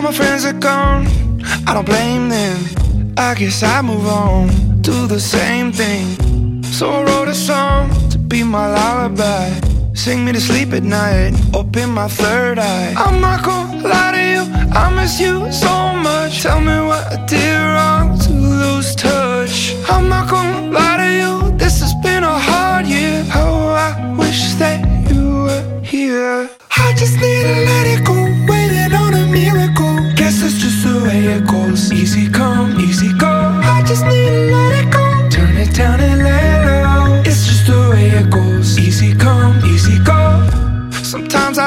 All my friends are gone, I don't blame them. I guess I move on, do the same thing. So I wrote a song to be my lullaby. Sing me to sleep at night, open my third eye. I'm not gonna lie to you, I miss you so much. Tell me what I did wrong to lose touch. I'm not gonna lie to you, this has been a hard year. Oh, I wish that you were here. I just need to let it go,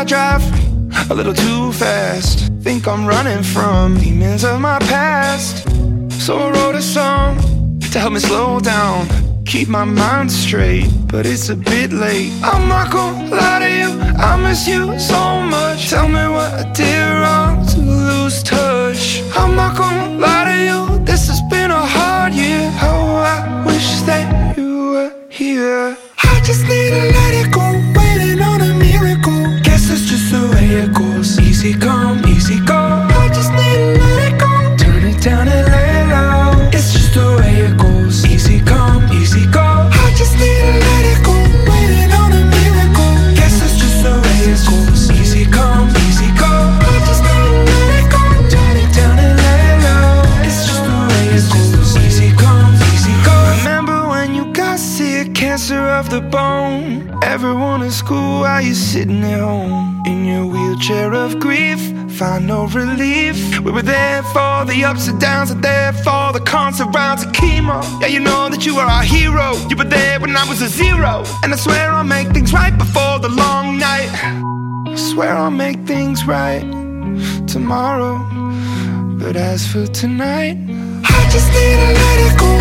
I drive a little too fast. Think I'm running from demons of my past. So I wrote a song to help me slow down. Keep my mind straight, but it's a bit late. I'm not gonna lie to you, I miss you so much. Tell me what I did bone? Everyone in school, while you sitting at home in your wheelchair of grief, find no relief. We were there for the ups and downs, and there for the constant rounds of chemo. Yeah, you know that you are our hero. You were there when I was a zero, and I swear I'll make things right before the long night. I swear I'll make things right tomorrow. But as for tonight, I just need to let it go,